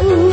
Ooh.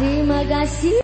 Terima kasih.